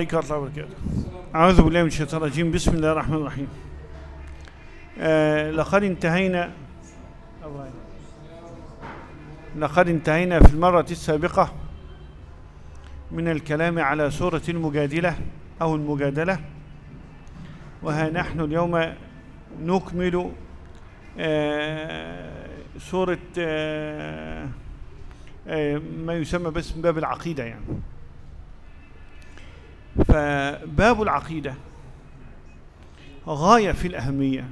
عليك الله وبركاته أعوذ بالله من الشيطان الرجيم بسم الله الرحمن الرحيم آه لقد انتهينا لقد انتهينا في المرة السابقة من الكلام على سورة المجادلة أو المجادلة وها نحن اليوم نكمل آه سورة آه آه ما يسمى باسم باب العقيدة يعني فباب العقيدة غاية في الأهمية.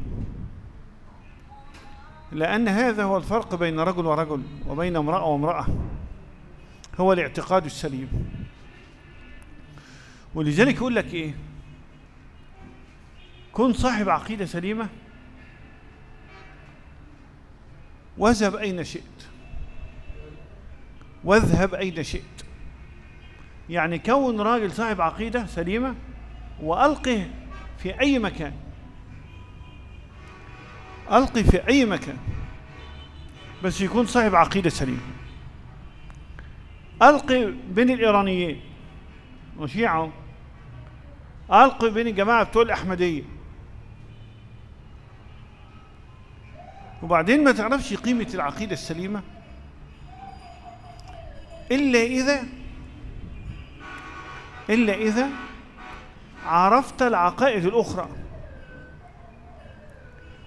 لأن هذا هو الفرق بين رجل ورجل وبين امرأة وامرأة. هو الاعتقاد السليم. ولذلك يقول لك إيه؟ كن صاحب عقيدة سليمة واذهب أين شئت. واذهب أين شئت. يعني كون راجل صاحب عقيدة سليمة وألقه في أي مكان. ألقي في أي مكان. بس يكون صاحب عقيدة سليمة. ألقي بين الإيرانيين وشيعة ألقي بين الجماعة بتوع الأحمدية. وبعدين ما تعرفش قيمة العقيدة السليمة إلا إذا إلا إذا عرفت العقائد الأخرى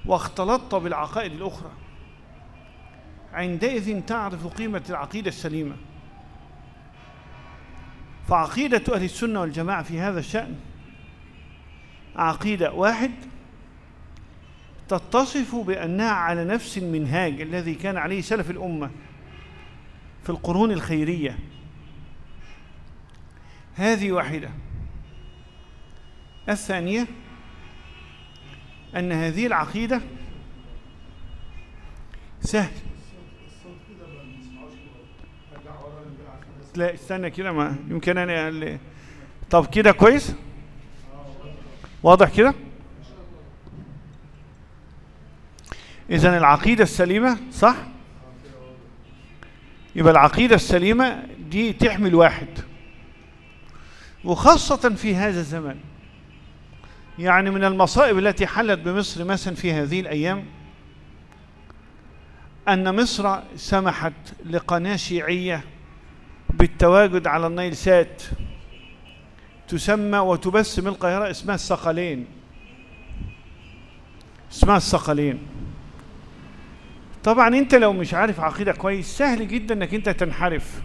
واختلطت بالعقائد الأخرى. عندئذ تعرف قيمة العقيدة السليمة. فعقيدة أهل السنة والجماعة في هذا الشأن عقيدة واحد تتصف بأنها على نفس المنهاج الذي كان عليه سلف الأمة في القرون الخيرية. هذه واحدة. الثانية أن هذه العقيدة سهل. لا استنى كده ما يمكن اللي طب كده كويس؟ واضح كده؟ إذن العقيدة السليمة صح؟ يبقى العقيدة السليمة دي تحمل واحد. وخاصة في هذا الزمن. يعني من المصائب التي حلت بمصر مثلا في هذه الأيام أن مصر سمحت لقناة شيعية بالتواجد على النيل سات. تسمى وتبث من القاهرة اسمها الثقلين. اسمها الثقلين. طبعا أنت لو مش عارف عقيدة كويس سهل جدا إنك أنت تنحرف.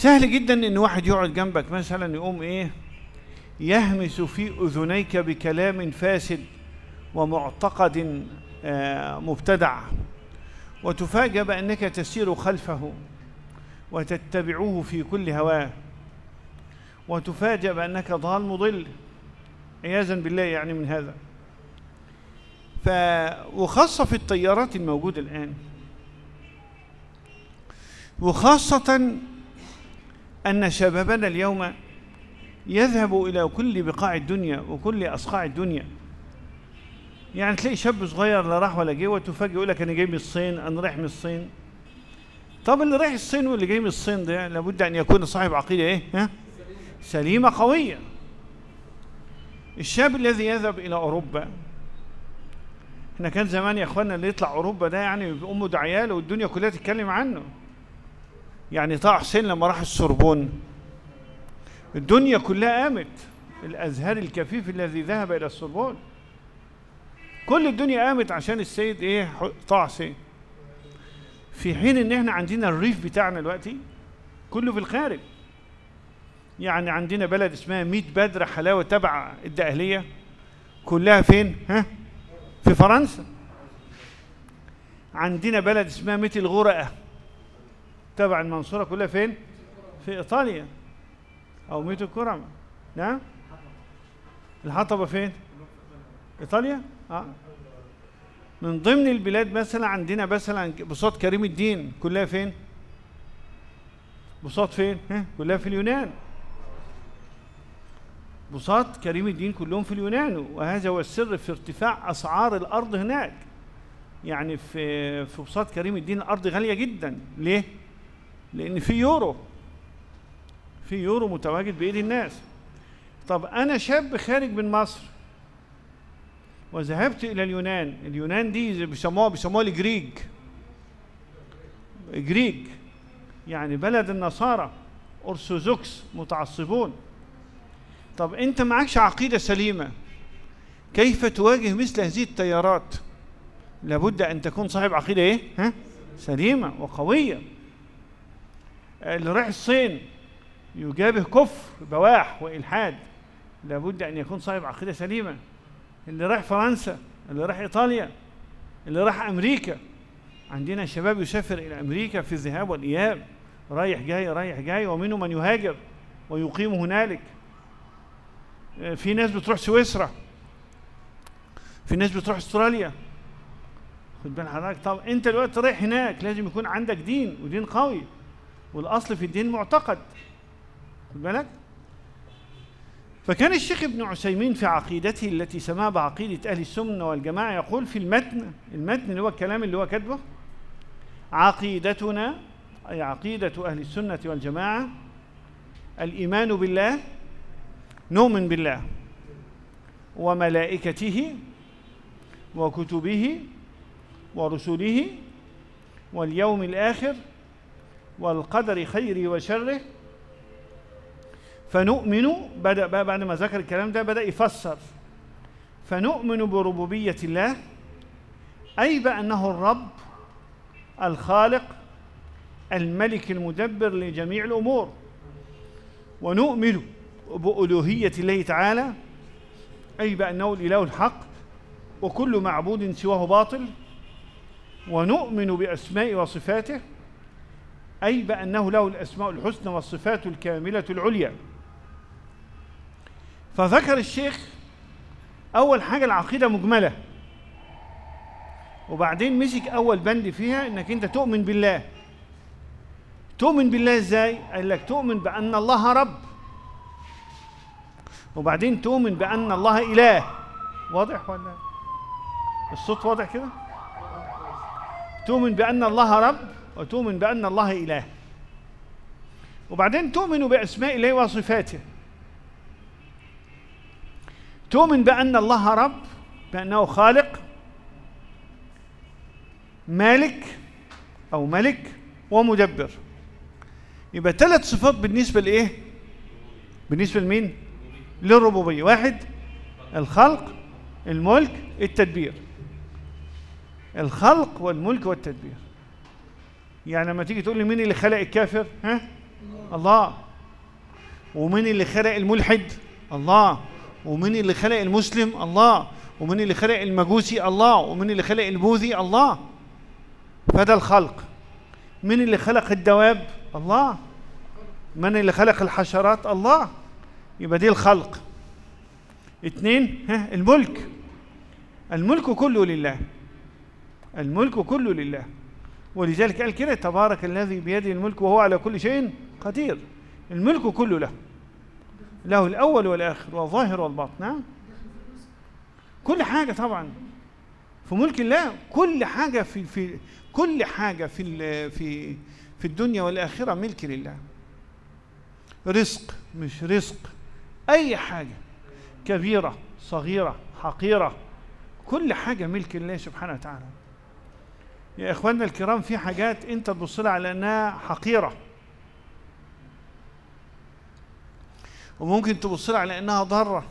سهل جدا إن واحد يقعد جنبك مثلا يقوم إيه؟ يهمس في أذنيك بكلام فاسد ومعتقد آه مبتدع. وتفاجأ بأنك تسير خلفه وتتبعه في كل هواه. وتفاجأ بأنك ضال مضل. عياذا بالله يعني من هذا. ف وخاصة في التيارات الموجودة الآن. وخاصة أن شبابنا اليوم يذهب إلى كل بقاع الدنيا وكل أصقاع الدنيا يعني تلاقي شاب صغير لا راح ولا جه وتفاجئ يقول لك أنا جاي من الصين أنا رايح من الصين طب اللي رايح الصين واللي جاي من الصين ده لابد أن يكون صاحب عقيدة إيه؟ ها؟ سليمة قوية الشاب الذي يذهب إلى أوروبا إحنا كان زمان يا اخوانا اللي يطلع أوروبا ده يعني أمه ده عياله والدنيا كلها تتكلم عنه يعني طه حسين لما راح السوربون الدنيا كلها قامت الازهر الكفيف الذي ذهب إلى السوربون كل الدنيا قامت عشان السيد إيه؟ طه حسين. في حين إن إحنا عندنا الريف بتاعنا دلوقتي كله في الخارج. يعني عندنا بلد اسمها ميت بدر حلاوة تبع الدقهلية. كلها فين؟ ها؟ في فرنسا. عندنا بلد اسمها ميت الغرقة. تبع المنصورة كلها فين؟ في إيطاليا أو ميت الكرم نعم؟ الحطبة فين؟ إيطاليا؟ آه. من ضمن البلاد مثلا عندنا مثلا بساط كريم الدين كلها فين؟ بساط فين؟ ها؟ كلها في اليونان بساط كريم الدين كلهم في اليونان وهذا هو السر في ارتفاع أسعار الأرض هناك يعني في في بساط كريم الدين الأرض غالية جدا ليه؟ لأن في يورو. في يورو متواجد بإيد الناس. طب أنا شاب خارج من مصر وذهبت إلى اليونان. اليونان دي بيسموها بيسموها الجريج. جريج. يعني بلد النصارى. أرثوذكس متعصبون. طب أنت معكش عقيدة سليمة. كيف تواجه مثل هذه التيارات؟ لابد أن تكون صاحب عقيدة إيه؟ ها؟ سليمة وقوية. اللي رايح الصين يجابه كفر بواح وإلحاد. لابد أن يكون صاحب عقيدة سليمة. اللي رايح فرنسا اللي رايح إيطاليا اللي رايح أمريكا. عندنا شباب يسافر إلى أمريكا في الذهاب والإياب. رايح جاي رايح جاي ومنهم من يهاجر ويقيم هنالك. في ناس بتروح سويسرا. في ناس بتروح أستراليا. خد بال حضرتك. طب أنت دلوقتي رايح هناك لازم يكون عندك دين ودين قوي. والأصل في الدين معتقد خد بالك؟ فكان الشيخ ابن عثيمين في عقيدته التي سماها بعقيدة أهل السنة والجماعة يقول في المتن المتن اللي هو الكلام اللي هو كاتبه عقيدتنا أي عقيدة أهل السنة والجماعة الإيمان بالله نؤمن بالله وملائكته وكتبه ورسله واليوم الآخر والقدر خيره وشره. فنؤمن بدأ بقى بعد ما ذكر الكلام ده بدأ يفسر. فنؤمن بربوبية الله أي بأنه الرب الخالق الملك المدبر لجميع الأمور. ونؤمن بألوهية الله تعالى أي بأنه الإله الحق وكل معبود سواه باطل. ونؤمن بأسماء وصفاته أي بأنه له الأسماء الحسنى والصفات الكاملة العليا. فذكر الشيخ أول حاجة العقيدة مجملة. وبعدين مسك أول بند فيها إنك أنت تؤمن بالله. تؤمن بالله إزاي؟ قال لك تؤمن بأن الله رب. وبعدين تؤمن بأن الله إله. واضح ولا الصوت واضح كده؟ تؤمن بأن الله رب. وتؤمن بأن الله إله. وبعدين تؤمن بأسماء الله وصفاته. تؤمن بأن الله رب بأنه خالق مالك أو ملك ومدبر. يبقى ثلاث صفات بالنسبة لإيه؟ بالنسبة لمين؟ للربوبية. واحد الخلق الملك التدبير. الخلق والملك والتدبير. يعني لما تيجي تقول لي مين اللي خلق الكافر؟ ها؟ الله. ومين اللي خلق الملحد؟ الله. ومين اللي خلق المسلم؟ الله. ومين اللي خلق المجوسي؟ الله. ومين اللي خلق البوذي؟ الله. فده الخلق. مين اللي خلق الدواب؟ الله. من اللي خلق الحشرات؟ الله. يبقى دي الخلق. اتنين ها؟ الملك. الملك كله لله. الملك كله لله. ولذلك قال كده تبارك الذي بيده الملك وهو على كل شيء قدير. الملك كله له له الأول والآخر والظاهر والباطن. نعم. كل حاجة طبعا في ملك الله كل حاجة في في كل حاجة في في في الدنيا والآخرة ملك لله. رزق مش رزق أي حاجة كبيرة صغيرة حقيرة كل حاجة ملك الله سبحانه وتعالى. يا إخواننا الكرام في حاجات أنت تبص لها على أنها حقيرة. وممكن تبص لها على أنها ضارة.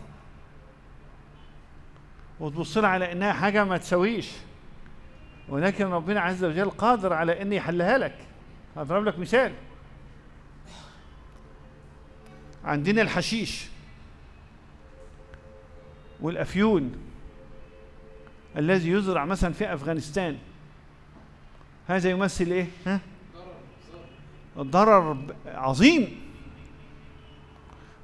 وتبص لها على أنها حاجة ما تسويش ولكن ربنا عز وجل قادر على أن يحلها لك. هضرب لك مثال. عندنا الحشيش والأفيون الذي يزرع مثلا في أفغانستان. هذا يمثل إيه؟ ها؟ ضرر عظيم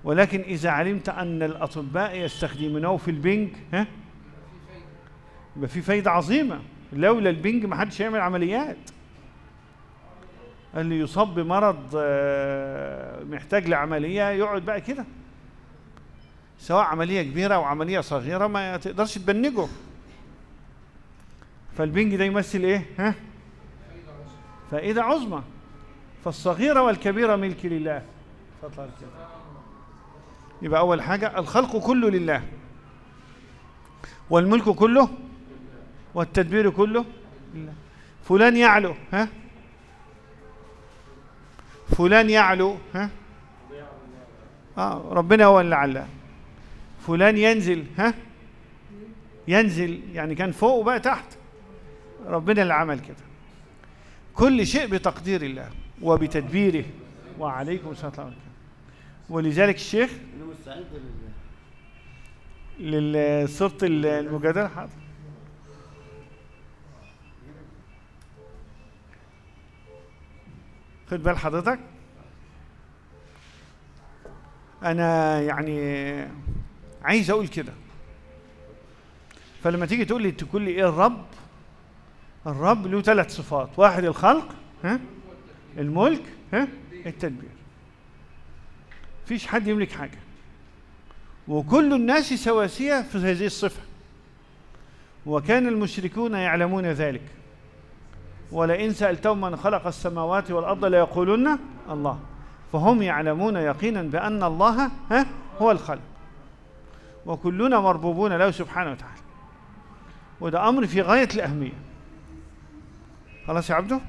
ولكن إذا علمت أن الأطباء يستخدمونه في البنج ها؟ يبقى في فايدة عظيمة لولا البنج ما حدش يعمل عمليات اللي يصاب بمرض محتاج لعملية يقعد بقى كده سواء عملية كبيرة أو عملية صغيرة ما تقدرش تبنجه فالبنج ده يمثل إيه؟ ها؟ فائدة عظمى فالصغيرة والكبيرة ملك لله. يبقى أول حاجة الخلق كله لله. والملك كله والتدبير كله لله. فلان يعلو ها؟ فلان يعلو ها؟ آه ربنا هو اللي علاه. فلان ينزل ها؟ ينزل يعني كان فوق وبقى تحت. ربنا اللي عمل كده. كل شيء بتقدير الله وبتدبيره. وعليكم السلام ورحمة ولذلك الشيخ للصورة المجادلة حاضر خد بال حضرتك. أنا يعني عايز أقول كده. فلما تيجي تقول لي تقول لي إيه الرب؟ الرب له ثلاث صفات. واحد الخلق ها؟ الملك ها؟ التدبير. فيش حد يملك حاجة. وكل الناس سواسية في هذه الصفة. وكان المشركون يعلمون ذلك. ولئن سألتهم من خلق السماوات والأرض ليقولن الله. فهم يعلمون يقينا بأن الله ها؟ هو الخلق. وكلنا مربوبون له سبحانه وتعالى. وده أمر في غاية الأهمية. خلاص يا عبده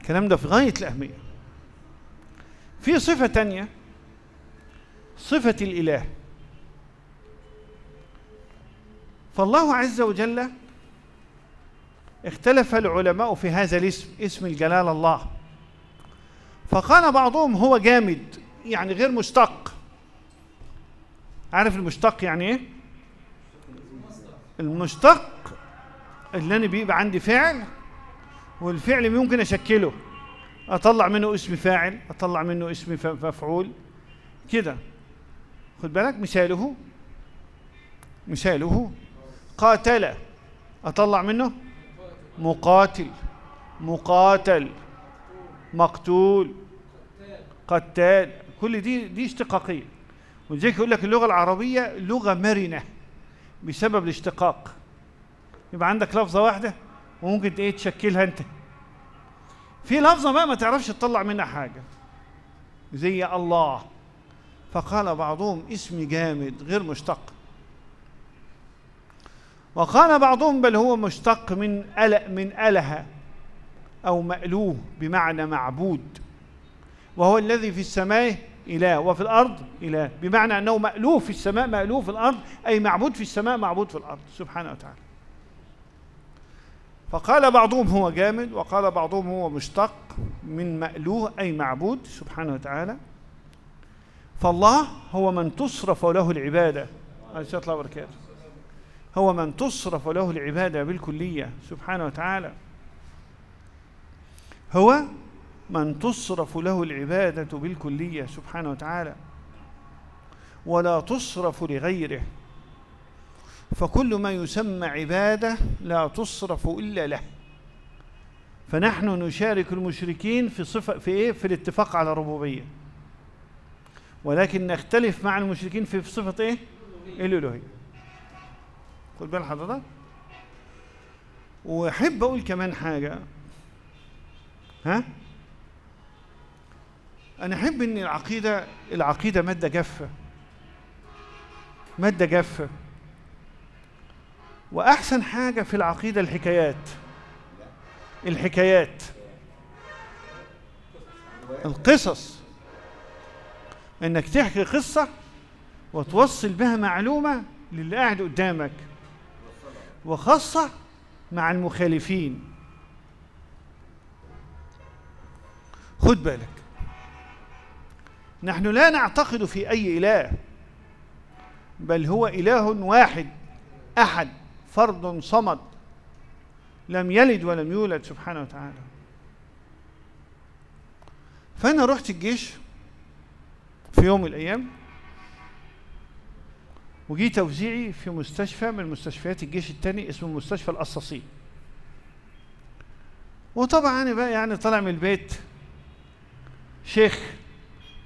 الكلام ده في غاية الأهمية. في صفة تانية صفة الإله. فالله عز وجل اختلف العلماء في هذا الاسم اسم الجلال الله. فقال بعضهم هو جامد يعني غير مشتق. عارف المشتق يعني إيه؟ المشتق اللي أنا بيبقى عندي فعل والفعل ممكن أشكله. أطلع منه اسم فاعل أطلع منه اسم مفعول. كده. خد بالك؟ مثاله. مثاله. قاتل. أطلع منه؟ مقاتل. مقاتل. مقتول. قتال. كل دي دي اشتقاقية. ولذلك يقول لك اللغة العربية لغة مرنة بسبب الاشتقاق. يبقى عندك لفظة واحدة؟ وممكن إيه تشكلها انت. في لفظة بقى ما تعرفش تطلع منها حاجة. زي الله. فقال بعضهم اسم جامد غير مشتق. وقال بعضهم بل هو مشتق من ألأ من أله أو مألوه بمعنى معبود. وهو الذي في السماء إله وفي الأرض إله. بمعنى أنه مألوه في السماء مألوه في الأرض أي معبود في السماء معبود في الأرض. سبحانه وتعالى. فقال بعضهم هو جامد وقال بعضهم هو مشتق من مألوه أي معبود سبحانه وتعالى. فالله هو من تصرف له العبادة. عليه الصلاة هو من تصرف له العبادة بالكلية سبحانه وتعالى. هو من تصرف له العبادة بالكلية سبحانه وتعالى. ولا تصرف لغيره. فكل ما يسمى عبادة لا تصرف إلا له. فنحن نشارك المشركين في صفة في إيه؟ في الاتفاق على الربوبية. ولكن نختلف مع المشركين في صفة إيه؟ الألوهية خد بال حضرتك. وأحب أقول كمان حاجة. ها؟ أنا أحب إن العقيدة العقيدة مادة جافة. مادة جافة. وأحسن حاجة في العقيدة الحكايات. الحكايات. القصص. إنك تحكي قصة وتوصل بها معلومة للي قاعد قدامك. وخاصة مع المخالفين. خد بالك. نحن لا نعتقد في أي إله بل هو إله واحد أحد. فرد صمد لم يلد ولم يولد سبحانه وتعالى. فأنا رحت الجيش في يوم من الأيام وجي توزيعي في مستشفى من مستشفيات الجيش الثاني اسمه مستشفى القصاصين وطبعا أنا بقى يعني طالع من البيت شيخ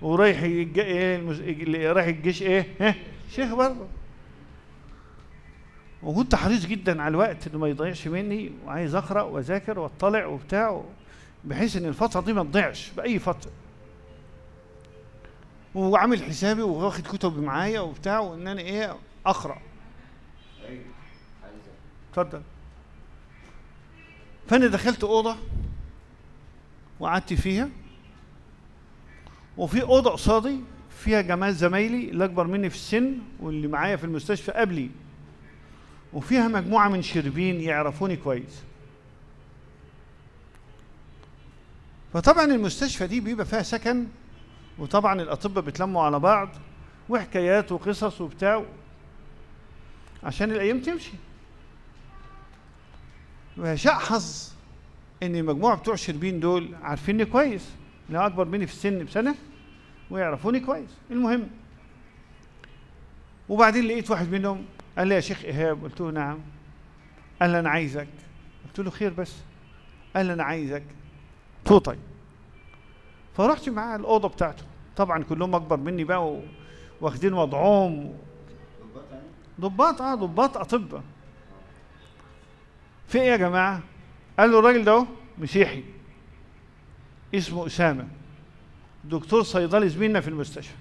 ورايح المز... اللي رايح الجيش إيه ها شيخ برضه وكنت حريص جدا على الوقت إنه ما يضيعش مني وعايز أقرأ وأذاكر وأطلع وبتاع بحيث إن الفترة دي ما تضيعش بأي فترة. وعامل حسابي واخد كتب معايا وبتاع وإن أنا إيه أقرأ. اتفضل. فأنا دخلت أوضة وقعدت فيها وفي أوضة قصادي فيها جماعة زمايلي اللي أكبر مني في السن واللي معايا في المستشفى قبلي. وفيها مجموعة من شربين يعرفوني كويس. فطبعا المستشفى دي بيبقى فيها سكن وطبعا الأطباء بيتلموا على بعض وحكايات وقصص وبتاع عشان الأيام تمشي. وشاء حظ إن المجموعة بتوع شربين دول عارفيني كويس اللي أكبر مني في السن بسنة ويعرفوني كويس. المهم وبعدين لقيت واحد منهم قال لي يا شيخ إيهاب. قلت له نعم. قال لي أنا عايزك. قلت له خير بس. قال لي أنا عايزك. قلت له طيب. فرحت معاه الأوضة بتاعته. طبعا كلهم أكبر مني بقى واخدين وضعهم. ضباط آه ضباط اطباء في إيه يا جماعة؟ قال له الراجل ده مسيحي. اسمه أسامة. دكتور صيدلي زميلنا في المستشفى.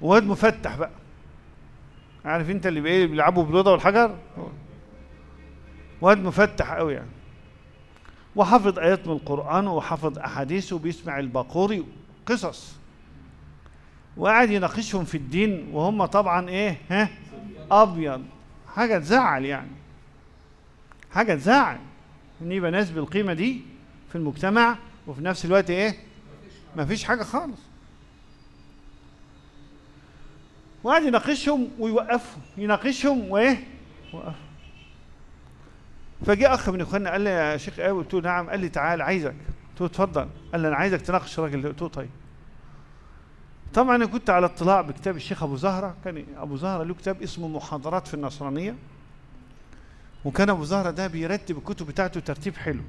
واد مفتح بقى. عارف انت اللي بايه بيلعبوا بالبيضه والحجر. واد مفتح قوي يعني. وحفظ آيات من القرآن وحفظ احاديث وبيسمع الباقوري قصص. وقعد يناقشهم في الدين وهم طبعا إيه؟ ها؟ أبيض. حاجة تزعل يعني. حاجة تزعل. إن يبقى ناس بالقيمة دي في المجتمع وفي نفس الوقت إيه؟ ما فيش حاجة خالص. وقعد يناقشهم ويوقفهم. يناقشهم وإيه؟ فجاء أخ من إخواننا قال لي يا شيخ إيه قلت له نعم. قال لي تعال عايزك. قلت له اتفضل. قال لي أنا عايزك تناقش الراجل ده. قلت له طيب. طبعا أنا كنت على اطلاع بكتاب الشيخ أبو زهرة. كان أبو زهرة له كتاب اسمه محاضرات في النصرانية. وكان أبو زهرة ده بيرتب الكتب بتاعته ترتيب حلو.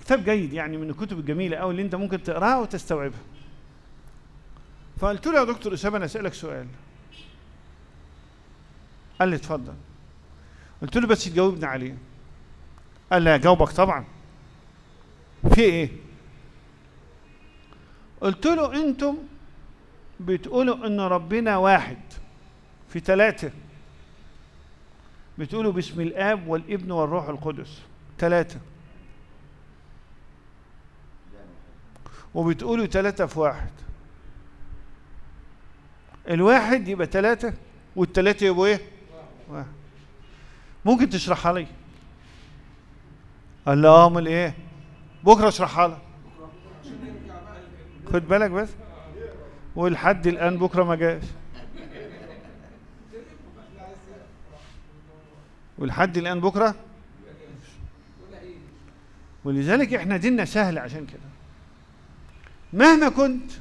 كتاب جيد يعني من الكتب الجميلة قوي اللي أنت ممكن تقراها وتستوعبها. فقلت له يا دكتور إسامة أنا أسألك سؤال. قال لي اتفضل. قلت له بس تجاوبني عليه. قال لي اجاوبك طبعا. في إيه؟ قلت له أنتم بتقولوا إن ربنا واحد في ثلاثة. بتقولوا باسم الآب والابن والروح القدس ثلاثة. وبتقولوا ثلاثة في واحد. الواحد يبقى ثلاثة والثلاثه يبقوا إيه؟ واحد. ممكن تشرحها لي؟ قال لي آه امال إيه بكرة أشرحها لك. خد بالك بس. ولحد الآن بكرة ما جاش. ولحد الآن بكرة؟ ولذلك إحنا ديننا سهل عشان كده. مهما كنت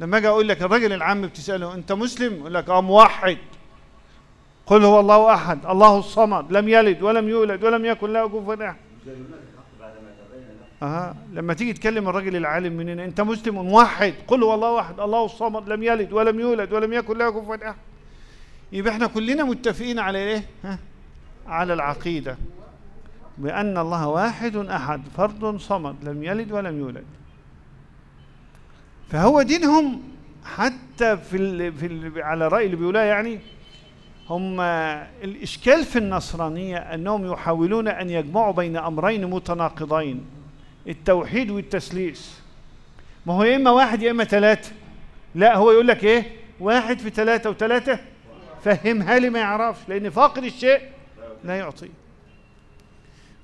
لما أجي أقول لك الراجل العام بتسأله أنت مسلم؟ يقول لك آه موحد. قل هو الله أحد الله الصمد لم يلد ولم يولد ولم يكن له كفوا أحد. أها لما تيجي تكلم الراجل العالم مننا أنت مسلم موحد. قل هو الله أحد الله الصمد لم يلد ولم يولد ولم يكن له كفوا أحد. يبقى إحنا كلنا متفقين على إيه؟ ها؟ على العقيدة. بأن الله واحد أحد فرد صمد لم يلد ولم يولد. فهو دينهم حتى في في على رأي اللي بيقولها يعني هم الإشكال في النصرانية أنهم يحاولون أن يجمعوا بين أمرين متناقضين التوحيد والتثليث ما هو يا إما واحد يا إما ثلاثة لا هو يقول لك إيه؟ واحد في ثلاثة وثلاثه فهمها لي ما يعرفش لأن فاقد الشيء لا يعطيه.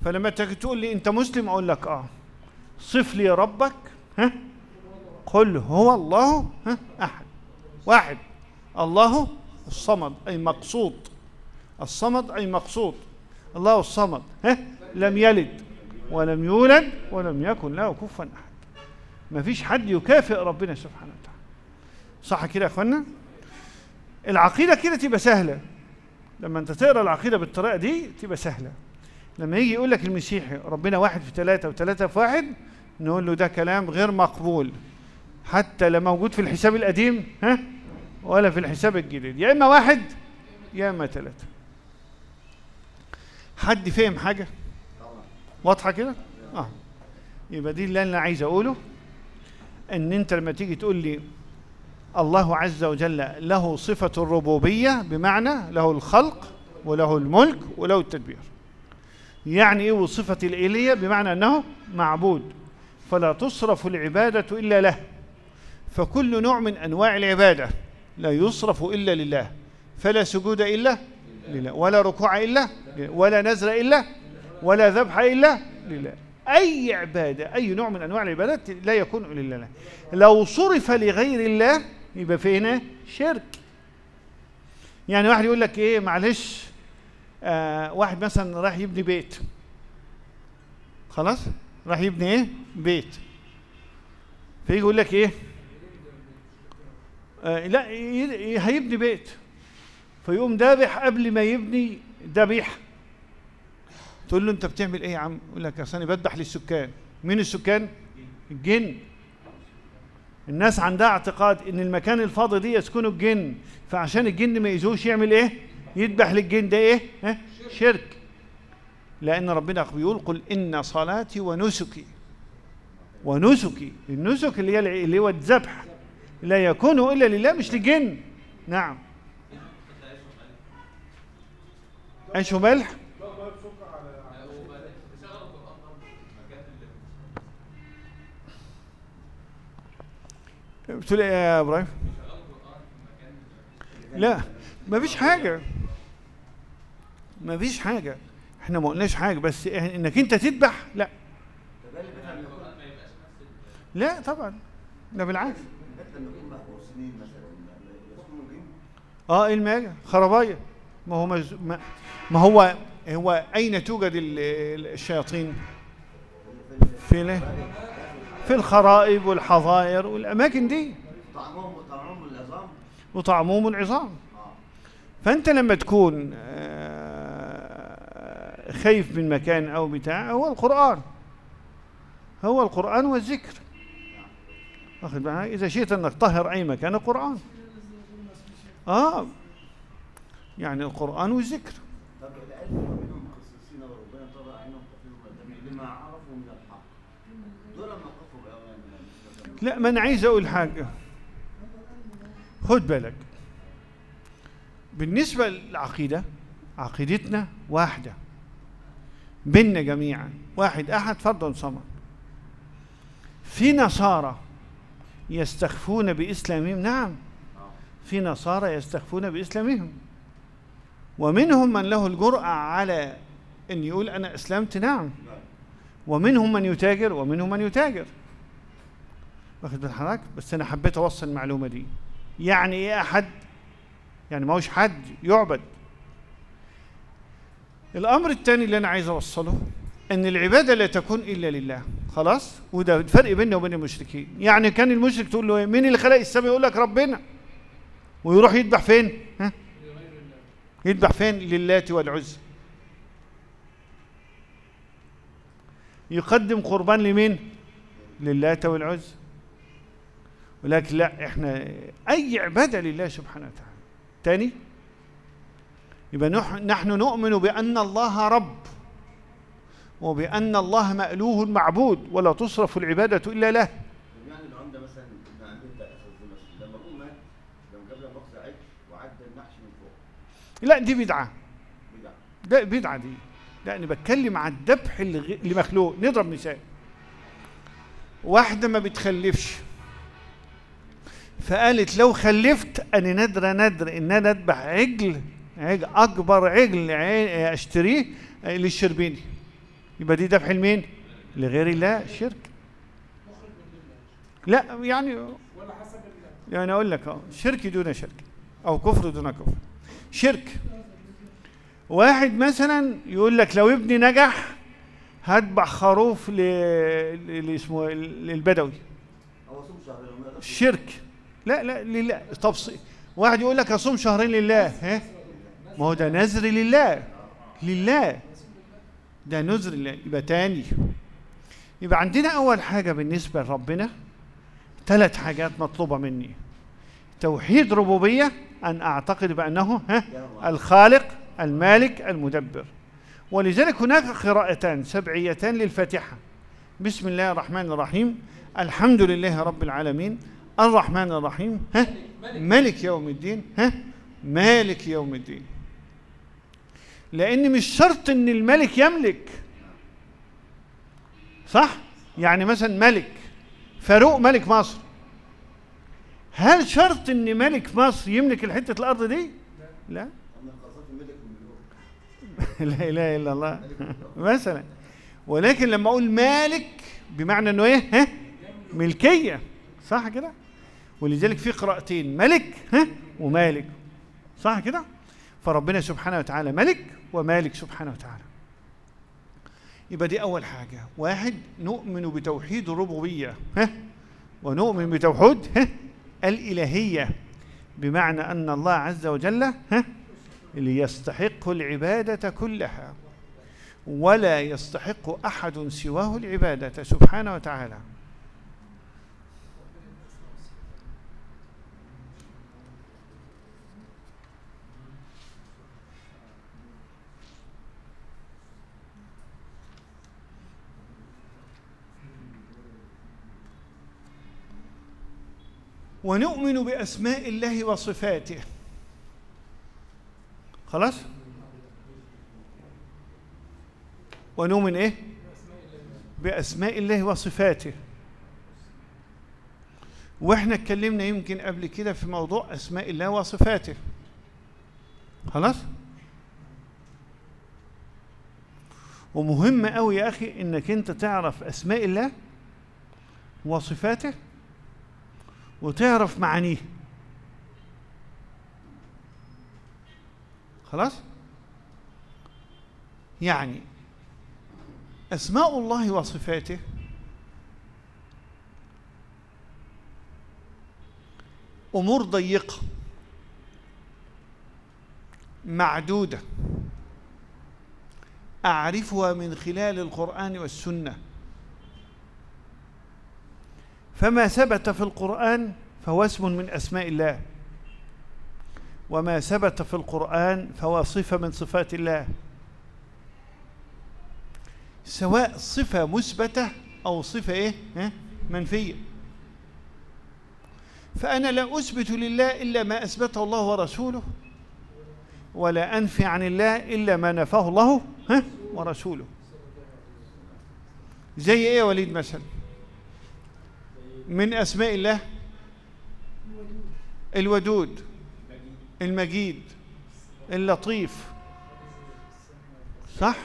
فلما تيجي تقول لي أنت مسلم؟ أقول لك آه. صف لي ربك ها؟ قل هو الله أحد. واحد. الله الصمد أي مقصود. الصمد أي مقصود. الله الصمد ها لم يلد ولم يولد ولم يكن له كفوا أحد. ما فيش حد يكافئ ربنا سبحانه وتعالى. صح كده يا إخوانا؟ العقيدة كده تبقى سهلة. لما أنت تقرأ العقيدة بالطريقة دي تبقى سهلة. لما يجي يقول لك المسيحي ربنا واحد في ثلاثة وثلاثة في واحد نقول له ده كلام غير مقبول. حتى لا موجود في الحساب القديم ها؟ ولا في الحساب الجديد. يا إما واحد يا إما ثلاثة حد فهم حاجة؟ واضحة كده؟ آه. يبقى دي اللي أنا عايز أقوله إن أنت لما تيجي تقول لي الله عز وجل له صفة الربوبية بمعنى له الخلق وله الملك وله التدبير. يعني إيه وصفة الإلهية؟ بمعنى أنه معبود. فلا تصرف العبادة إلا له. فكل نوع من أنواع العبادة لا يصرف إلا لله فلا سجود إلا لله ولا ركوع إلا لله ولا نزر إلا ولا ذبح إلا لله. أي عبادة أي نوع من أنواع العبادات لا يكون إلا لله. لو صرف لغير الله يبقى في هنا شرك. يعني واحد يقول لك إيه معلش آه واحد مثلا راح يبني بيت. خلاص؟ راح يبني إيه؟ بيت. فيجي يقول لك آه لا ي- ي- هيبني بيت. فيقوم ذابح قبل ما يبني ذبيحه تقول له انت بتعمل إيه يا عم؟ يقول لك اصل أنا بذبح للسكان. مين السكان؟ الجن. الناس عندها اعتقاد ان المكان الفاضي دي يسكنه الجن. فعشان الجن ما يزوش يعمل إيه؟ يذبح للجن. ده إيه؟ ها؟ شرك. لأن ربنا بيقول قل إن صلاتي ونسكي. ونسكي. النسك اللي هي اللي هو الذبح. لا يكون إلا لله مش للجن نعم. عيش وملح. بتقول إيه يا إبراهيم؟ لا مفيش حاجة. مفيش حاجة. إحنا ما قلناش حاجة بس إنك أنت تذبح لا. لا طبعا. ده بالعكس. سنين مثلا يسكنوا جن آه إيه المانع خرابايه ما هو مز... ما... ما هو هو أين توجد ال- ال- الشياطين؟ في ال- في الخرائب والحظائر والأماكن دي. طعمهم وطعمهم العظام؟ وطعمهم العظام. فأنت لما تكون آه، خايف من مكان أو بتاع هو القرآن. هو القرآن والذكر. واخد بالك إذا شئت أنك تطهر أي مكان القرآن. آه. يعني القرآن والذكر. طب لما عرفوا من الحق لا ما أنا عايز أقول حاجة. خد بالك. بالنسبة للعقيدة عقيدتنا واحدة. بيننا جميعا. واحد أحد فرد صمد. في نصارى يستخفون بإسلامهم. نعم. في نصارى يستخفون بإسلامهم. ومنهم من له الجرأة على إن يقول أنا إسلمت. نعم. ومنهم من يتاجر ومنهم من يتاجر. واخد بال حضرتك؟ بس أنا حبيت أوصل المعلومة دي. يعني إيه أحد؟ يعني ما هوش حد يعبد. الأمر الثاني اللي أنا عايز أوصله إن العبادة لا تكون إلا لله. خلاص؟ وده الفرق بيننا وبين المشركين. يعني كان المشرك تقول له إيه؟ مين اللي خلق السماء؟ يقول لك ربنا. ويروح يذبح فين؟ ها؟ يذبح فين؟ للات والعزى. يقدم قربان لمين؟ للات والعزى. ولكن لا إحنا أي عبادة لله سبحانه وتعالى. تاني؟ يبقى نح- نحن نؤمن بأن الله رب. وبأن الله مألوه معبود ولا تصرف العبادة إلا له. يعني العمده مثلا ابن لما مات لما جاب له مخزى عيش وعدى النحش من فوق. لا دي بدعة. بدع ده بدعة دي. لا أنا بتكلم عن الذبح لمخلوق. نضرب مثال. واحدة ما بتخلفش. فقالت لو خلفت أنا ندر ندر إن أنا أذبح عجل عجل أكبر عجل أشتريه للشربيني. يبقى دي ذبح لمين؟ لغير الله شرك. لا يعني يعني أقول لك آه شرك دون شرك أو كفر دون كفر. شرك. واحد مثلا يقول لك لو ابني نجح هذبح خروف ل... اسمه إيه؟ للبدوي. شرك. لا لا لله. طب واحد يقول لك أصوم شهرين لله ها؟ ما هو ده نذر لله. لله. ده نذر يبقى تاني. يبقى عندنا أول حاجة بالنسبة لربنا ثلاث حاجات مطلوبة مني. توحيد ربوبية أن أعتقد بأنه ها الخالق المالك المدبر. ولذلك هناك قراءتان سبعيتان للفاتحة. بسم الله الرحمن الرحيم. الحمد لله رب العالمين. الرحمن الرحيم ها ملك يوم الدين ها مالك يوم الدين. لأن مش شرط ان الملك يملك. صح؟ يعني مثلا ملك فاروق ملك مصر. هل شرط ان ملك مصر يملك الحتة الأرض دي؟ لا. لا إله إلا الله. مثلا. ولكن لما أقول مالك بمعنى إنه إيه؟ ها؟ ملكية. صح كده؟ ولذلك في قراءتين ملك ها؟ ومالك. صح كده؟ فربنا سبحانه وتعالى ملك ومالك سبحانه وتعالى. يبقى دي أول حاجة. واحد نؤمن بتوحيد الربوبية. ها؟ ونؤمن بتوحيد ها؟ الإلهية. بمعنى أن الله عز وجل ها؟ ليستحق العبادة كلها. ولا يستحق أحد سواه العبادة. سبحانه وتعالى. ونؤمن بأسماء الله وصفاته. خلاص؟ ونؤمن إيه؟ بأسماء الله وصفاته. وإحنا اتكلمنا يمكن قبل كده في موضوع أسماء الله وصفاته. خلاص؟ ومهم قوي يا أخي إنك أنت تعرف أسماء الله وصفاته. وتعرف معانيه خلاص؟ يعني أسماء الله وصفاته أمور ضيقة معدودة أعرفها من خلال القرآن والسنة. فما ثبت في القرآن فهو اسم من أسماء الله. وما ثبت في القرآن فهو صفة من صفات الله. سواء صفة مثبتة أو صفة إيه؟ منفية. فأنا لا أثبت لله إلا ما أثبته الله ورسوله ولا أنفي عن الله إلا ما نفاه الله ها؟ ورسوله. زي إيه وليد مثلا؟ من أسماء الله؟ الودود. المجيد. اللطيف. صح؟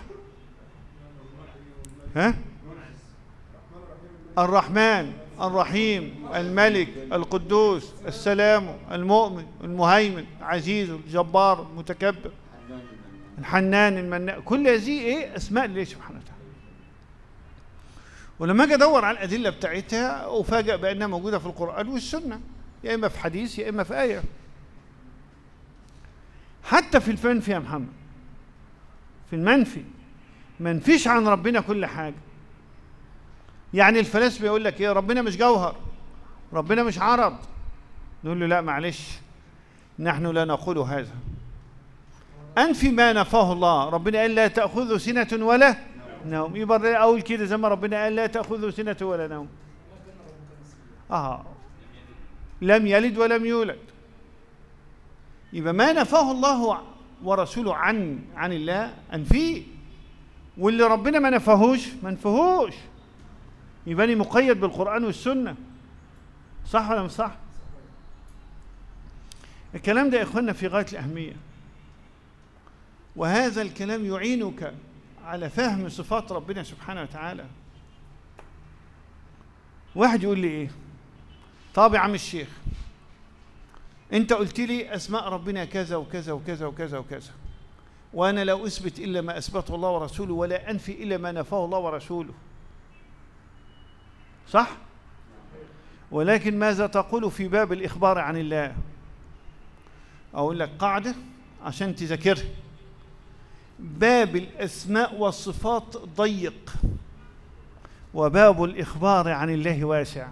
ها؟ الرحمن الرحيم الملك القدوس السلام المؤمن المهيمن العزيز الجبار المتكبر الحنان المنان كل هذه إيه؟ أسماء لله سبحانه وتعالى. ولما أجي أدور على الأدلة بتاعتها افاجئ بأنها موجودة في القرآن والسنة. يا إما في حديث يا إما في آية. حتى في المنفي يا محمد. في المنفي ما نفيش عن ربنا كل حاجة. يعني الفلاسفة يقول لك إيه؟ ربنا مش جوهر. ربنا مش عرض نقول له لا معلش. نحن لا نقول هذا. أنفي ما نفاه الله. ربنا قال لا تأخذه سنة ولا نوم. يبقى أقول كده زي ما ربنا قال لا تأخذه سنة ولا نوم. آه. لم يلد ولم يولد. يبقى ما نفاه الله ورسوله عن عن الله أنفيه واللي ربنا ما نفاهوش ما نفهوش. يبقى مقيد بالقرآن والسنة. صح ولا مش صح؟ الكلام ده يا إخواننا في غاية الأهمية. وهذا الكلام يعينك على فهم صفات ربنا سبحانه وتعالى. واحد يقول لي إيه؟ طب يا عم الشيخ أنت قلت لي أسماء ربنا كذا وكذا وكذا وكذا وكذا وأنا لا أثبت إلا ما أثبته الله ورسوله ولا أنفي إلا ما نفاه الله ورسوله. صح؟ ولكن ماذا تقول في باب الإخبار عن الله؟ أقول لك قاعدة عشان تذاكرها. باب الأسماء والصفات ضيق وباب الإخبار عن الله واسع.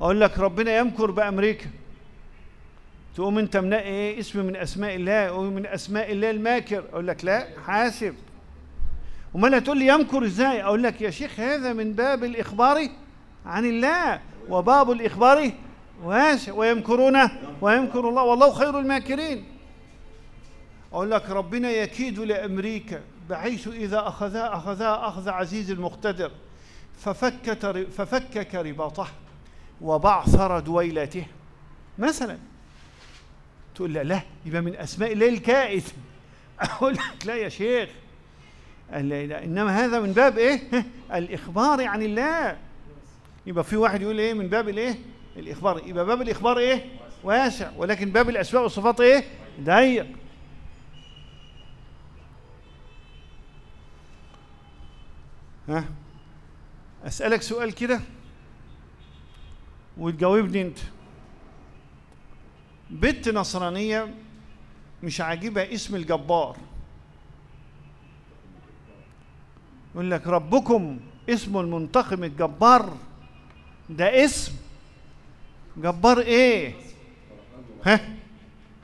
أقول لك ربنا يمكر بأمريكا. تقوم أنت منقي إيه اسم من أسماء الله ومن أسماء الله الماكر. أقول لك لا حاسب. أمال هتقول لي يمكر إزاي؟ أقول لك يا شيخ هذا من باب الإخبار عن الله وباب الإخبار واسع. ويمكرون ويمكر الله. والله خير الماكرين. أقول لك ربنا يكيد لأمريكا بحيث إذا اخذها اخذها أخذ عزيز المقتدر ففكت ففكك رباطه وبعثر دويلته مثلا تقول لا لا يبقى من أسماء الله الكائد أقول لك لا يا شيخ. لا لا إنما هذا من باب إيه؟ الإخبار عن الله. يبقى في واحد يقول إيه؟ من باب الإيه؟ الإخبار. يبقى باب الإخبار إيه؟ واسع. ولكن باب الأسماء والصفات إيه؟ ضيق. ها؟ أسألك سؤال كده وتجاوبني أنت. بنت نصرانية مش عاجبها اسم الجبار. يقول لك ربكم اسمه المنتقم الجبار. ده اسم. جبار إيه؟ ها؟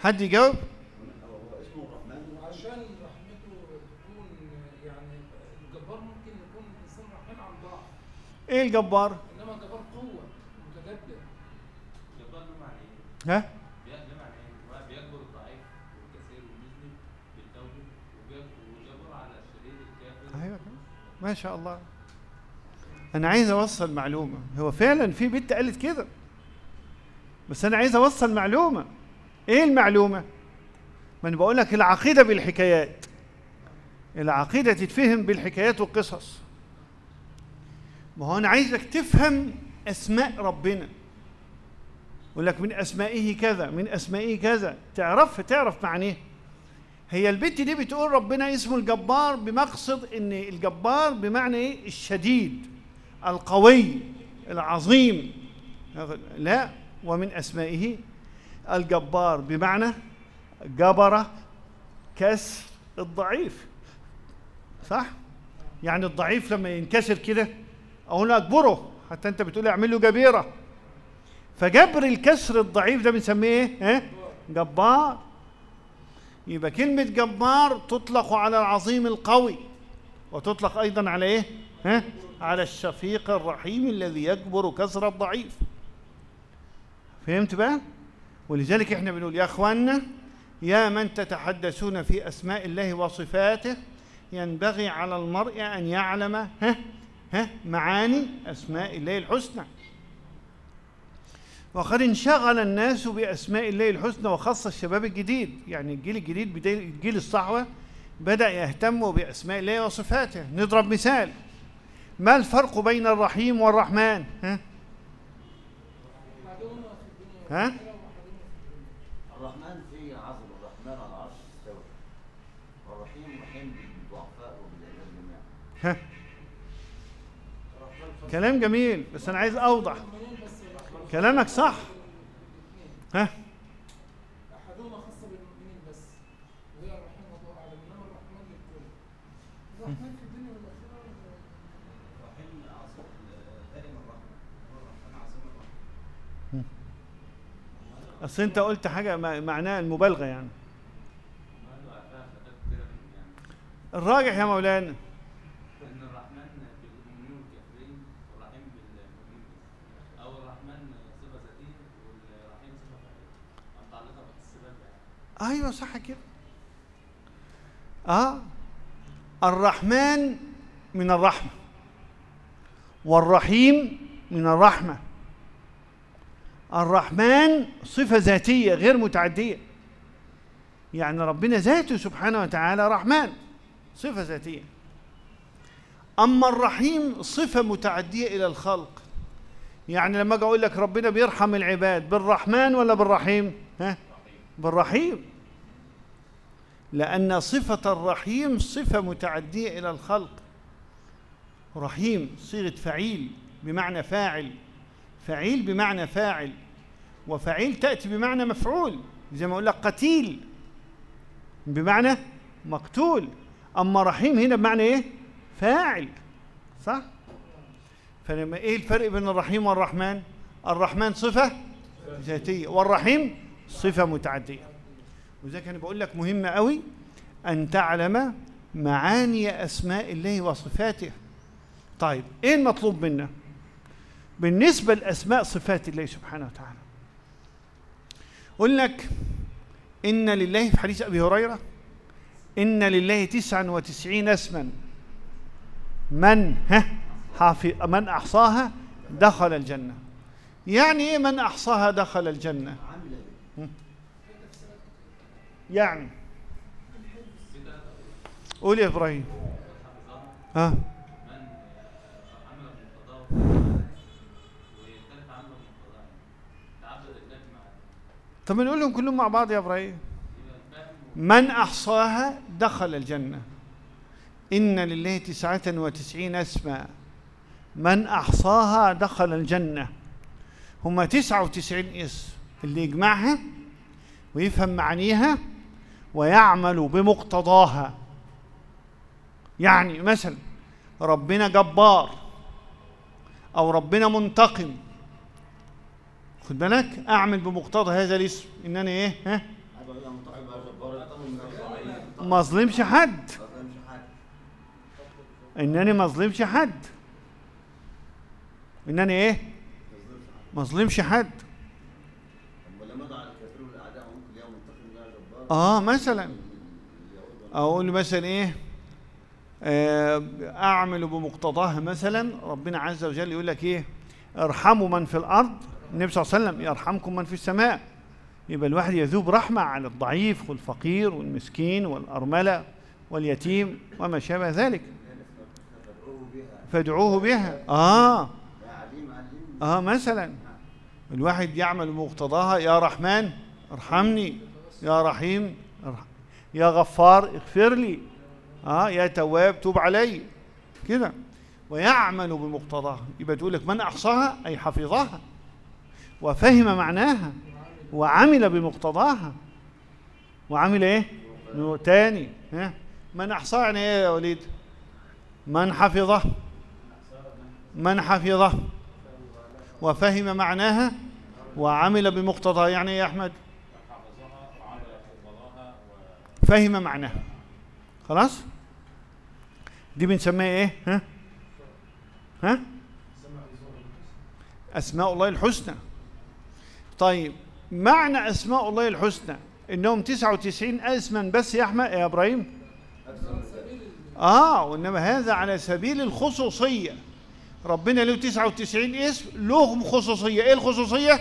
حد يجاوب هو اسمه الرحمن وعشان رحمته تكون يعني الجبار ممكن يكون انسان رحيم عن ضعف إيه الجبار؟ إنما جبار قوة متجدد. جبار له إيه؟ ها؟ إيه؟ بيجبر الضعيف والكثير والمذنب بالتوبه وجبر على الشديد الكافر. أيوه ما شاء الله. أنا عايز أوصل معلومة. هو فعلا في بنت قالت كده؟ بس أنا عايز أوصل معلومة. إيه المعلومة؟ ما أنا بقول لك العقيدة بالحكايات. العقيدة تتفهم بالحكايات والقصص. ما هو أنا عايزك تفهم أسماء ربنا. يقول لك من أسمائه كذا من أسمائه كذا. تعرف؟ تعرف معنيه هي البنت دي بتقول ربنا اسمه الجبار بمقصد إن الجبار بمعنى إيه؟ الشديد القوي العظيم. لا ومن أسمائه الجبار بمعنى جبر كسر الضعيف. صح؟ يعني الضعيف لما ينكسر كده أقول له حتى أنت بتقول اعمل له جبيرة فجبر الكسر الضعيف ده بنسميه إيه ها؟ جبار يبقى كلمة جبار تطلق على العظيم القوي وتطلق أيضا على إيه؟ ها؟ على الشفيق الرحيم الذي يجبر كسر الضعيف فهمت بقى؟ ولذلك إحنا بنقول يا إخواننا يا من تتحدثون في أسماء الله وصفاته ينبغي على المرء أن يعلم ها ها معاني أسماء الله الحسنى وقد انشغل الناس بأسماء الله الحسنى وخاصة الشباب الجديد يعني الجيل الجديد الجيل الصحوة بدأ يهتم بأسماء الله وصفاته نضرب مثال ما الفرق بين الرحيم والرحمن ها؟ في ها؟ في. الرحمن فيه عظم الرحمن على العرش استوى والرحيم رحيم بالضعفاء وبالعباد جميعا ها؟ كلام جميل بس أنا عايز الرحمن كلامك صح. ها؟ أحدهما خاص بالمؤمنين بس وهي الرحيم اعلم انما الرحمن للكل الرحمن في الدنيا والآخرة. رحيم عظيم دائما الرحمة. عظيم الرحمة. أصل أنت قلت حاجة مع- معناها المبالغة يعني. يعني. الراجح يا مولانا ان الرحمن بالمؤمنين والكافرين والرحيم بالمؤمنين بس أو الرحمن صفه ذاتيه والرحيم صفه فعليه متعلقه بالصفات يعني أيوه صح كده. آه. الرحمن من الرحمة والرحيم من الرحمة. الرحمن صفة ذاتية غير متعدية. يعني ربنا ذاته سبحانه وتعالى رحمن صفة ذاتية. أما الرحيم صفة متعدية إلى الخلق. يعني لما أجي أقول لك ربنا بيرحم العباد بالرحمن ولا بالرحيم؟ ها؟ بالرحيم لأن صفة الرحيم صفة متعدية إلى الخلق رحيم صيغة فعيل بمعنى فاعل فعيل بمعنى فاعل وفعيل تأتي بمعنى مفعول زي ما أقول لك قتيل بمعنى مقتول أما رحيم هنا بمعنى إيه؟ فاعل صح؟ فلما إيه الفرق بين الرحيم والرحمن؟ الرحمن صفة ذاتية والرحيم صفة متعدية. وذلك أنا بقول لك مهم قوي أن تعلم معاني أسماء الله وصفاته. طيب إيه المطلوب منا؟ بالنسبة لأسماء صفات الله سبحانه وتعالى. قل لك إن لله في حديث أبي هريرة إن لله تسعا وتسعين اسما. من؟ ها؟ حافظ من أحصاها دخل الجنة. يعني إيه من أحصاها دخل الجنة؟ يعني. قول يا إبراهيم. ها؟ طب نقول لهم كلهم مع بعض يا الفهم من أحصاها دخل الجنة. إن لله تسعة وتسعين اسما. من أحصاها دخل الجنة. هم تسعة وتسعين اسم. اللي يجمعها ويفهم معانيها ويعمل بمقتضاها. يعني مثلا ربنا جبار أو ربنا منتقم. خد بالك؟ أعمل بمقتضى هذا الاسم. ها جبار ينتقم من نفسه ما أظلمش حد. انني ما اظلمش حد. انني إيه؟ ما اظلمش حد طب ولما مضى على الكافرين والاعداء ممكن يوم منتقم يا جبار آه مثلا. أقول مثلا إيه؟ آه، أعمل بمقتضاه مثلا. ربنا عز وجل يقول لك إيه؟ ارحموا من في الأرض. النبي صلى الله عليه وسلم يرحمكم من في السماء. يبقى الواحد يذوب رحمة على الضعيف والفقير والمسكين والأرملة واليتيم وما شابه ذلك. فادعوه بها. آه. آه مثلا. الواحد يعمل بمقتضاها. يا رحمن ارحمني. يا رحيم يا غفار اغفر لي. آه يا تواب توب علي. كده. ويعمل بمقتضاها. يبقى تقول لك من أحصاها أي حفظها. وفهم معناها. وعمل بمقتضاها. وعمل إيه؟ تاني. ها؟ من أحصاها يعني إيه يا وليد؟ من حفظه. من حفظه. وفهم معناها. وعمل بمقتضاها. يعني إيه يا أحمد؟ فهم معناها خلاص؟ دي بنسميها إيه؟ ها؟ ها؟ أسماء الله الحسنى. طيب معنى أسماء الله الحسنى إنهم 99 اسما بس يا أحمد يا إبراهيم؟ آه وإنما هذا على سبيل الخصوصية. ربنا له 99 اسم لهم خصوصية. إيه الخصوصية؟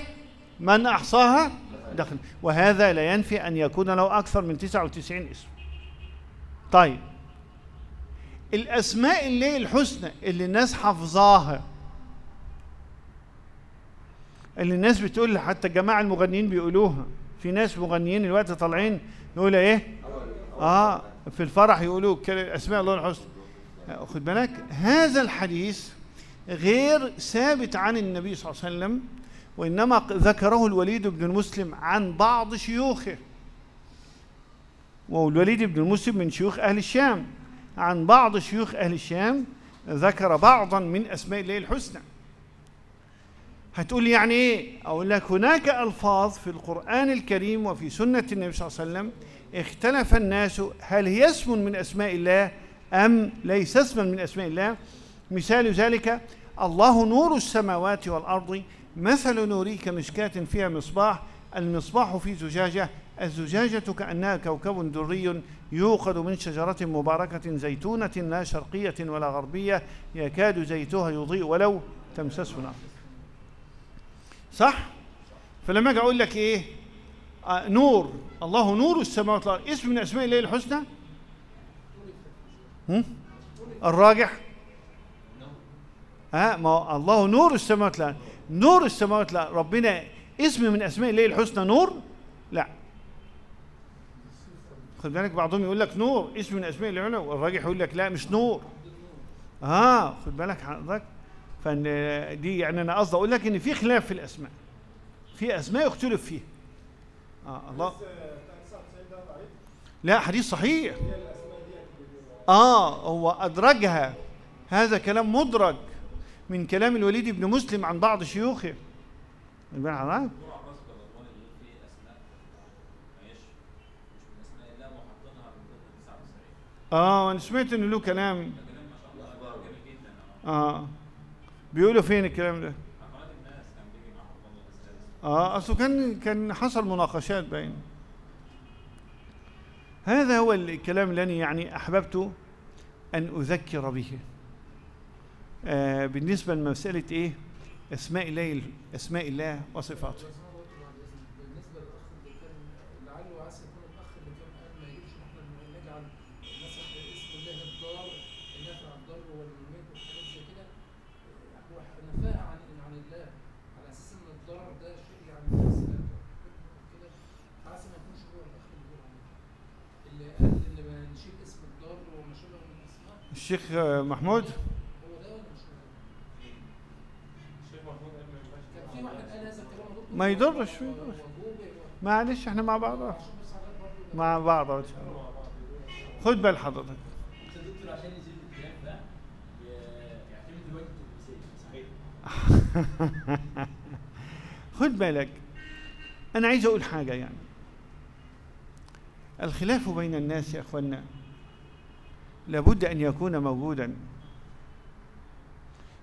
من أحصاها؟ دخل وهذا لا ينفي أن يكون له أكثر من 99 اسم. طيب. الأسماء اللي الحسنى اللي الناس حافظاها اللي الناس بتقول حتى الجماعه المغنيين بيقولوها. في ناس مغنيين الوقت طالعين يقولوا إيه؟ آه في الفرح يقولوا أسماء الله الحسنى. خد بالك هذا الحديث غير ثابت عن النبي صلى الله عليه وسلم. وإنما ذكره الوليد بن المسلم عن بعض شيوخه. والوليد بن المسلم من شيوخ أهل الشام. عن بعض شيوخ أهل الشام ذكر بعضا من أسماء الله الحسنى. هتقول يعني إيه؟ أقول لك هناك ألفاظ في القرآن الكريم وفي سنة النبي صلى الله عليه وسلم اختلف الناس هل هي اسم من أسماء الله أم ليس اسما من أسماء الله. مثال ذلك الله نور السماوات والأرض مثل نوره كمشكاة فيها مصباح المصباح في زجاجة الزجاجة كأنها كوكب دري يوقد من شجرة مباركة زيتونة لا شرقية ولا غربية يكاد زيتها يضيء ولو تمسسه نار صح؟ فلما أجي أقول لك إيه؟ آه نور. الله نور السماوات والأرض. اسم من أسماء الله الحسنى؟ الراجح؟ ها ما هو الله نور السماوات والأرض. نور السماوات والارض ربنا اسم من أسماء الله الحسنى نور؟ لا. خد بالك بعضهم يقول لك نور اسم من أسماء الله العلى والراجح يقول لك لا مش نور. آه خد بالك حضرتك؟ فإن دي يعني أنا قصدي أقول لك إن في خلاف في الأسماء. في أسماء يختلف فيها. آه الله. لا حديث صحيح. آه هو أدرجها هذا كلام مدرج. من كلام الوليد بن مسلم عن بعض شيوخه. ضمن آه أنا سمعت إنه له كلام. الاخبار آه. بيقولوا فين الكلام ده؟ آه اصله كان كان حصل مناقشات باين. هذا هو الكلام الذي يعني أحببت أن أذكر به. آه بالنسبة لمسألة إيه؟ أسماء الله أسماء الله وصفاته. الشيخ محمود هو ده ولا مش هو ده؟ كان في واحد قال هذا الكلام أنا قلت ما يضرش، ما يضرش. معلش إحنا مع بعض. مع بعض الله. خد بال حضرتك. خد بالك. أنا عايز أقول حاجة يعني. الخلاف بين الناس يا أخوانا لابد أن يكون موجودا.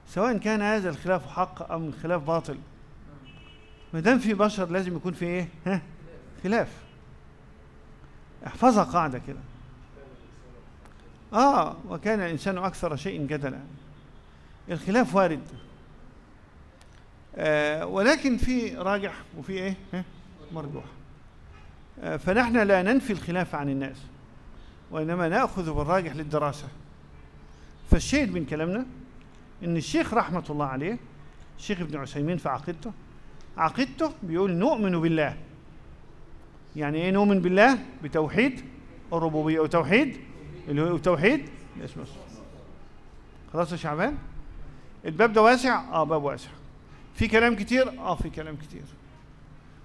سواء كان هذا الخلاف حق أم خلاف باطل. ما دام في بشر لازم يكون في إيه؟ ها؟ خلاف. احفظها قاعدة كده. آه وكان الإنسان أكثر شيء جدلا. الخلاف وارد. آه ولكن في راجح وفي إيه؟ مرجوح. آه فنحن لا ننفي الخلاف عن الناس وإنما نأخذ بالراجح للدراسة. فالشيء من كلامنا إن الشيخ رحمة الله عليه الشيخ ابن عثيمين في عقيدته عقيدته بيقول نؤمن بالله. يعني إيه نؤمن بالله؟ بتوحيد الربوبية وتوحيد اللي هو توحيد الاسم خلاص يا شعبان؟ الباب ده واسع؟ آه باب واسع. في كلام كتير؟ آه في كلام كتير.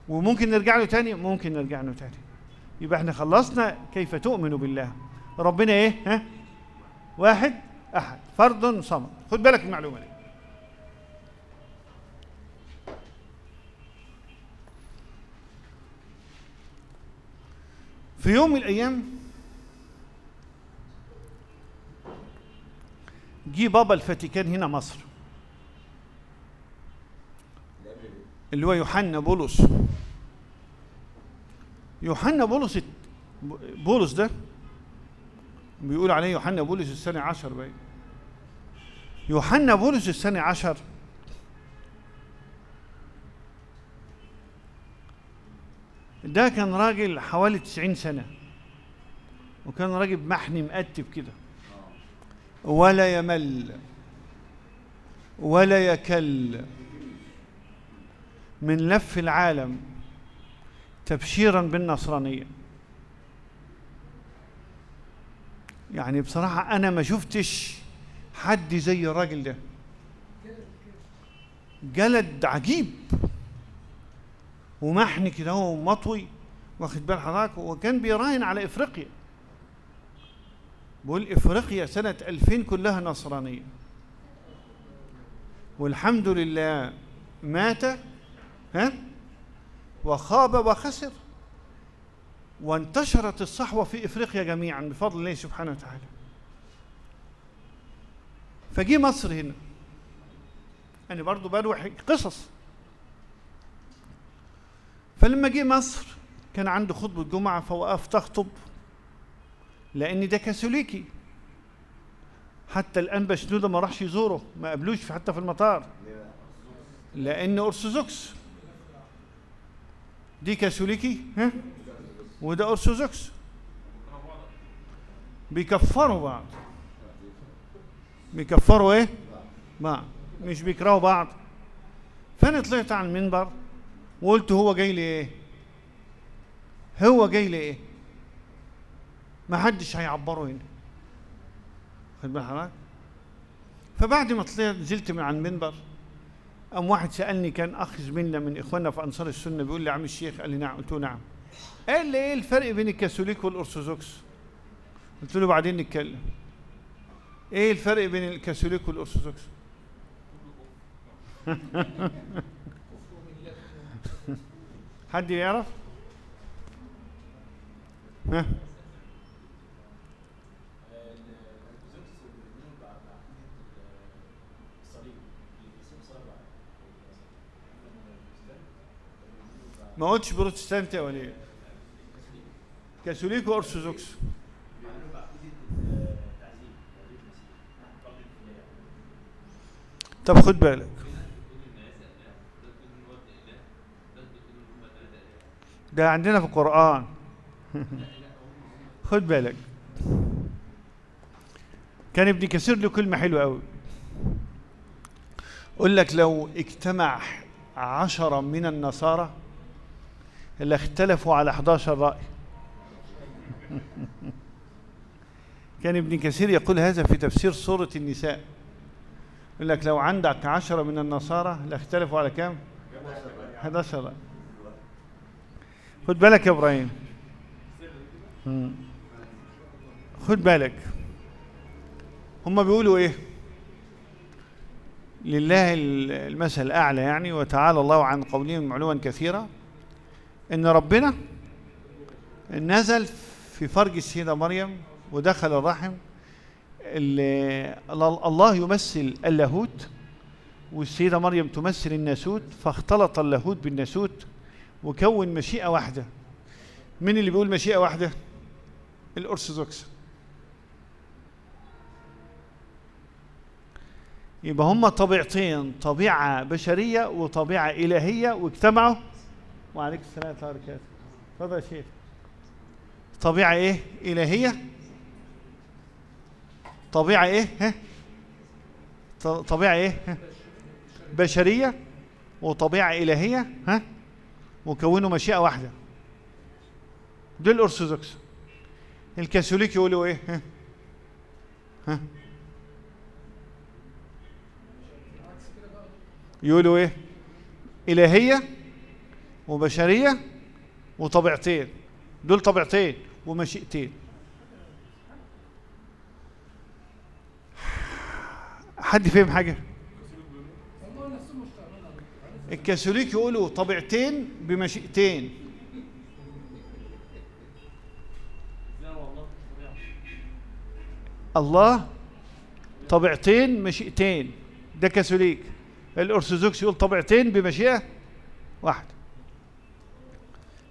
وممكن نرجع له تاني؟ ممكن نرجع له تاني. يبقى إحنا خلصنا كيف تؤمن بالله. ربنا إيه؟ ها؟ واحد أحد. فرد صمد. خد بالك المعلومة دي. في يوم من الأيام جه بابا الفاتيكان هنا مصر. اللي هو يوحنا بولس. يوحنا بولس بولس ده بيقول عليه يوحنا بولس الثاني عشر باين. يوحنا بولس الثاني عشر ده كان راجل حوالي 90 سنة وكان راجل محني مقتب كده. ولا يمل ولا يكل. من لف العالم تبشيرا بالنصرانية. يعني بصراحة أنا ما شفتش حد زي الراجل ده. جلد عجيب. ومحني كده هو ومطوي واخد بال حضرتك؟ وكان بيراهن على إفريقيا. بقول إفريقيا سنة 2000 كلها نصرانية. والحمد لله مات ها؟ وخاب وخسر. وانتشرت الصحوة في إفريقيا جميعا بفضل الله سبحانه وتعالى. فجي مصر هنا. أنا برضو بروح قصص. فلما جه مصر كان عنده خطبة جمعة فوقفت أخطب لأن ده كاثوليكي. حتى الأنبا شنودة ما راحش يزوره ما قابلوش في- حتى في المطار. لأنه أرثوذكس. دي كاثوليكي ها؟ وده أرثوذكس. بيكفروا بعض. بيكفروا إيه؟ بعض. مش بيكرهوا بعض. فأنا طلعت على المنبر. وقلت هو جاي لي إيه؟ هو جاي لي إيه؟ ما حدش هيعبره هنا خد بال حضرتك؟ فبعد ما طلعت نزلت من على المنبر قام واحد سألني كان اخ زميلنا من إخواننا في أنصار السنة بيقول لي يا عم الشيخ قال لي نعم قلت له نعم قال لي إيه الفرق بين الكاثوليك والأرثوذكس؟ قلت له بعدين نتكلم إيه الفرق بين الكاثوليك والأرثوذكس حد يعرف؟ ها؟ ما قلتش بروتستانتي ولا إيه كاثوليك وارثوذكس طب خد بالك. ده عندنا في القرآن. خد بالك. كان ابن كثير له كلمة حلوة قوي يقول لك لو اجتمع عشرة من النصارى اللي اختلفوا على 11 رأي. كان ابن كثير يقول هذا في تفسير سورة النساء. يقول لك لو عندك عشرة من النصارى لاختلفوا على كام؟ 11 رأي. خد بالك يا إبراهيم. مم. خد بالك. هم بيقولوا إيه؟ لله ال- المثل الأعلى يعني وتعالى الله عن قولهم علوا كثيرا إن ربنا نزل في فرج السيدة مريم ودخل الرحم ال- الله يمثل اللاهوت والسيدة مريم تمثل الناسوت فاختلط اللاهوت بالناسوت وكون مشيئة واحدة مين اللي بيقول مشيئة واحدة الأرثوذكس يبقى هما طبيعتين طبيعة بشرية وطبيعة إلهية واجتمعوا وعليك السلام ورحمة الله وبركاته يا شيخ طبيعة إيه؟ إلهية طبيعة إيه؟ ها؟ طبيعة إيه؟ بشرية وطبيعة إلهية ها؟ وكونوا مشيئة واحدة دول الأرثوذكس الكاثوليك يقولوا إيه؟ ها؟ ها؟ يقولوا إيه إلهية وبشرية وطبيعتين دول طبيعتين ومشيئتين حد فهم حاجة هم نفسهم مش فاهمين الكاثوليك يقولوا طبيعتين بمشيئتين. الله طبيعتين مشيئتين. ده كاثوليك. الأرثوذكس يقول طبيعتين بمشيئة واحدة.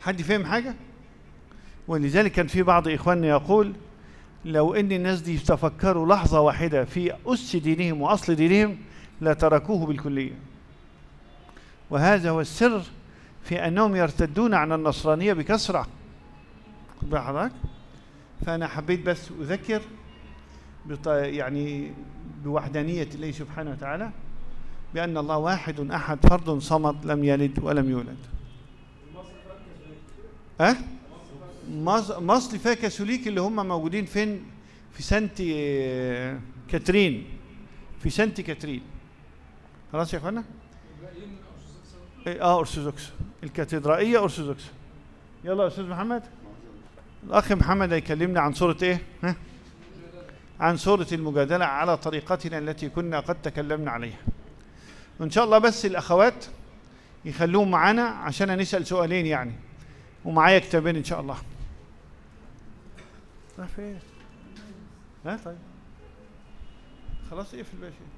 حد فهم حاجة؟ ولذلك كان في بعض إخواننا يقول لو إن الناس دي تفكروا لحظة واحدة في أس دينهم وأصل دينهم لتركوه بالكلية. وهذا هو السر في أنهم يرتدون عن النصرانية بكثرة. خد فأنا حبيت بس أذكر بط... يعني بوحدانية الله سبحانه وتعالى بأن الله واحد أحد فرد صمد لم يلد ولم يولد. أه؟ مص- مصر فيها كاثوليك اللي هم موجودين فين؟ في سانت كاترين. في سانت كاترين. خلاص يا إخوانا؟ آه أرثوذكس. الكاتدرائية أرثوذكس. يلا يا أستاذ محمد. الأخ محمد هيكلمنا عن سوره إيه؟ ها؟ عن سوره المجادلة على طريقتنا التي كنا قد تكلمنا عليها. وإن شاء الله بس الأخوات يخلوهم معانا عشان نسأل سؤالين يعني. ومعايا كتابين إن شاء الله. راح فين ها؟ طيب. خلاص اقفل بقى يا شيخ